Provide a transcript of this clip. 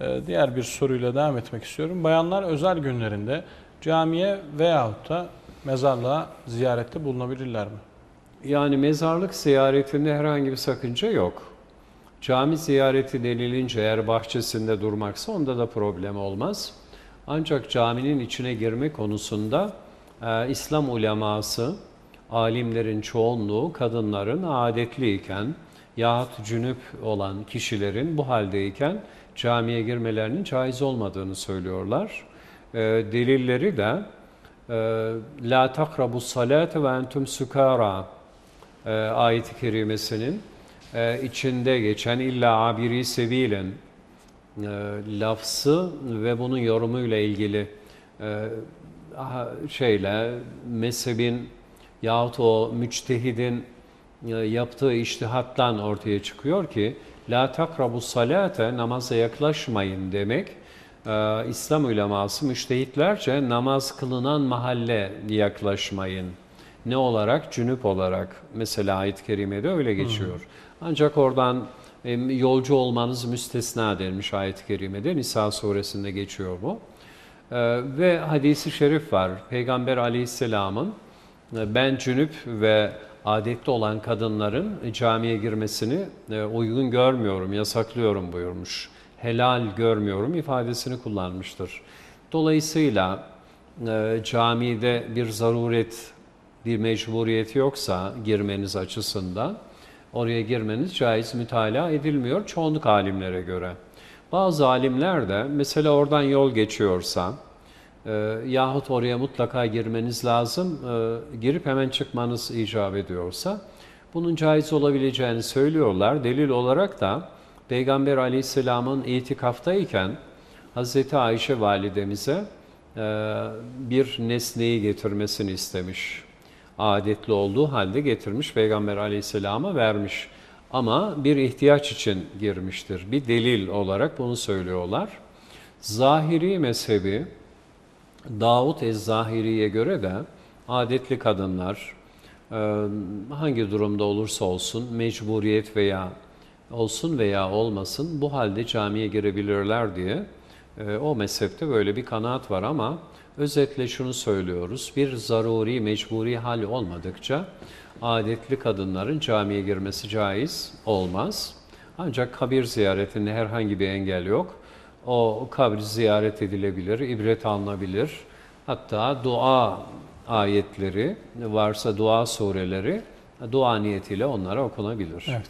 Ee, Diğer bir soruyla devam etmek istiyorum. Bayanlar özel günlerinde camiye veyahut da mezarlığa ziyarette bulunabilirler mi? Yani mezarlık ziyaretinde herhangi bir sakınca yok. Cami ziyareti denilince eğer bahçesinde durmaksa onda da problem olmaz. Ancak caminin içine girme konusunda e, İslam uleması, alimlerin çoğunluğu kadınların adetliyken yahut cünüp olan kişilerin bu haldeyken camiye girmelerinin caiz olmadığını söylüyorlar. E, delilleri de e, La takrabu salate ve entum sukara e, ayet-i kerimesinin e, içinde geçen illa abiri sebilen e, lafzı ve bunun yorumuyla ilgili e, şeyle mezhebin yahut o müçtehidin yaptığı iştihattan ortaya çıkıyor ki la takrabu salate namaza yaklaşmayın demek e, İslam uleması müştehitlerce namaz kılınan mahalle yaklaşmayın. Ne olarak? Cünüp olarak. Mesela ayet-i kerimede öyle geçiyor. Ancak oradan e, yolcu olmanız müstesna denmiş ayet-i kerimede. Nisa suresinde geçiyor bu. E, ve hadisi şerif var. Peygamber aleyhisselamın e, ben cünüp ve adetli olan kadınların camiye girmesini e, uygun görmüyorum, yasaklıyorum buyurmuş. Helal görmüyorum ifadesini kullanmıştır. Dolayısıyla e, camide bir zaruret, bir mecburiyet yoksa girmeniz açısından oraya girmeniz caiz mütalaa edilmiyor çoğunluk alimlere göre. Bazı alimler de mesela oradan yol geçiyorsa e, yahut oraya mutlaka girmeniz lazım, e, girip hemen çıkmanız icap ediyorsa bunun caiz olabileceğini söylüyorlar. Delil olarak da Peygamber aleyhisselamın itikaftayken Hazreti Ayşe validemize e, bir nesneyi getirmesini istemiş. Adetli olduğu halde getirmiş Peygamber aleyhisselama vermiş. Ama bir ihtiyaç için girmiştir. Bir delil olarak bunu söylüyorlar. Zahiri mezhebi Davut Ez-Zahiri'ye göre de adetli kadınlar e, hangi durumda olursa olsun mecburiyet veya olsun veya olmasın bu halde camiye girebilirler diye e, o mezhepte böyle bir kanaat var ama özetle şunu söylüyoruz. Bir zaruri, mecburi hal olmadıkça adetli kadınların camiye girmesi caiz olmaz. Ancak kabir ziyaretinde herhangi bir engel yok. O kabir ziyaret edilebilir, ibret alınabilir. Hatta dua ayetleri varsa dua sureleri dua niyetiyle onlara okunabilir. Evet.